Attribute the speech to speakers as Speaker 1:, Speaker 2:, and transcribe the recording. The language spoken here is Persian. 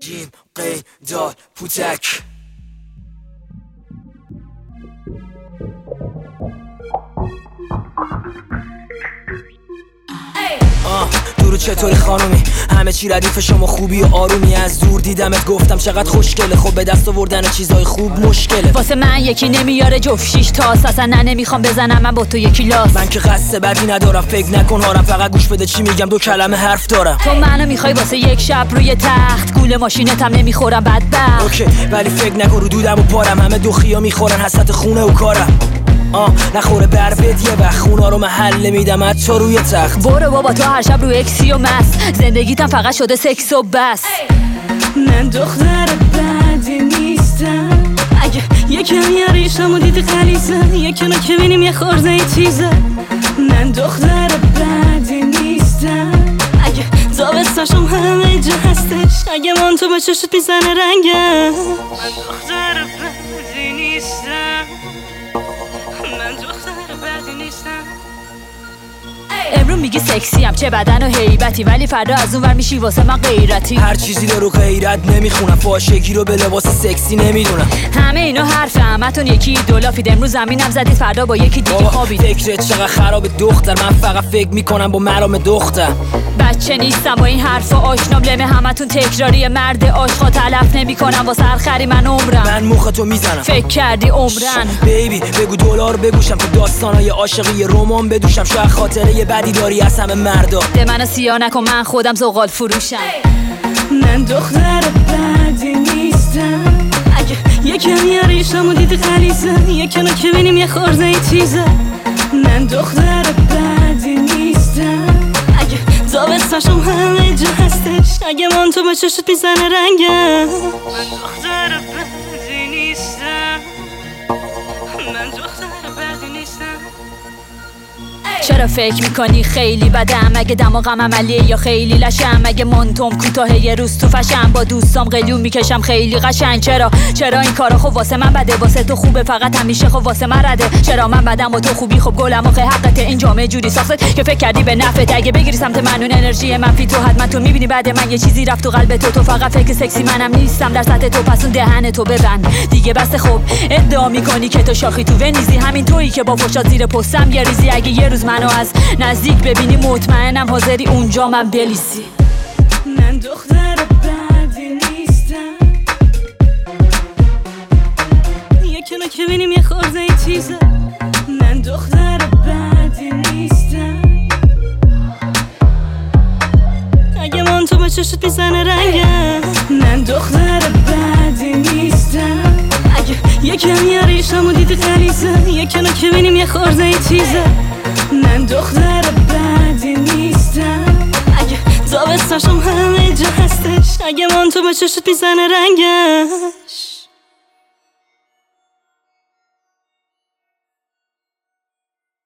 Speaker 1: Cin Qeydar Putek. دورو چطوری خانومی؟ همه چی ردیف شما خوبی و آرومی. از دور دیدمت گفتم چقدر خوشگله. خب به دست آوردن چیزای خوب مشکله.
Speaker 2: واسه من یکی نمیاره جفت شیش تاس. اصلا نه نمی‌خوام بزنم. من با تو یکی لاس.
Speaker 1: من که قصد بدی ندارم. فکر نکن هارم فقط گوش بده چی میگم. دو کلمه حرف دارم.
Speaker 2: تو منو می‌خوای واسه یک شب روی تخت. گول ماشینتم نمی‌خورم بدبخت.
Speaker 1: اوکی ولی فکر نکن رو دودم و پارم. همه دوخیا می‌خورن حسرت خونه و کارم. آه نخوره بر بد یه وقت. خونا رو محل نمیدم از تو روی تخت.
Speaker 2: برو بابا تو هر شب رو اکسی و مست. زندگیتم فقط شده سکس و بس.
Speaker 3: من دختر بدی نیستم. اگه یکم یه ریشم و دیدی خلیزه یکم که بینیم یه خورده ای چیزه من دختر بدی نیستم. اگه زابستاشم همه جا هستش. اگه من تو به چشت می‌زنه رنگم. من دختر بدی نیستم. Hey!
Speaker 2: امرو میگی سکسی هم. چه بدن و هیبتی ولی فردا از اون ور میشی واسه من غیرتی.
Speaker 1: هر چیزی رو رو غیرت نمی‌خونم. فاشگی رو به لباس سکسی نمی‌دونم.
Speaker 2: همه اینا حرف همتون یکی دولافید امروز زمینم زدید. فردا با یکی دیگه خوابید.
Speaker 1: فکرت چقدر خراب دختر. من فقط فکر می‌کنم با مرام دختر.
Speaker 2: بچه نیستم با این حرفا آشنام. لمه همتون تکراری مرد عاشقا تلف نمی‌کنم. واسه هر خری من عمرم.
Speaker 1: من مخ تو می‌زنم.
Speaker 2: فکر کردی عمرن.
Speaker 1: بیبی بگو دلار بگوشم. تو داستانای عاشقی رمان بدوشم. شاید خاطره بدی داری از همه مردا.
Speaker 2: ده منو سیاه نکن من خودم زغال فروشم.
Speaker 3: من دختر بدی نیستم. اگه یکم یه ریشم و دیدی خلیزه یکم که بینیم یه خورده ای چیزه من دختر بدی نیستم. اگه زابستاشم همه جا هستش اگه من تو به چشت می‌زنه رنگم من دختر بدی
Speaker 2: چرا فکر می‌کنی خیلی بدم؟ اگه دماغم عملیه یا خیلی لشم؟ اگه منتم کوتاه یه روز تو فشم با دوستام قلیون می‌کشم خیلی قشنگ. چرا؟ چرا این کارا؟ خب واسه من بده واسه تو خوبه فقط همیشه خب واسه من رده. چرا من بدم و تو خوبی؟ خب گلم آخه حقت این جامعه جوری ساخته که فکر کردی به نفعت. اگه بگیری سمت من اون انرژی منفی تو حتما تو می‌بینی. بعد من یه چیزی رفت تو قلب تو تو فقط فکر سکسی منم نیستم. در سطح تو پس اون دهن تو ببند. دیگه بس خب ادعا می‌کنی که تو شاخی تو ونیزی. همین تویی که با فشاد زیر پستم یه ریزی. اگه یه روز منو از نزدیک ببینی مطمئنم حاضری اونجا من بلیسی.
Speaker 3: من دختر بدی نیستم. یکنو که بینیم یه خورده ای چیزه من دختر بدی نیستم. اگه من تو به چشت می‌زنه رنگم من دختر بدی نیستم. یکم یه ریشم و دیدی خلیزه یکنو که بینیم یه خورده ای چیزه من دختر بدی نیستم. اگه زابستاشم همه جا هستش اگه من تو به چشت می‌زنه رنگش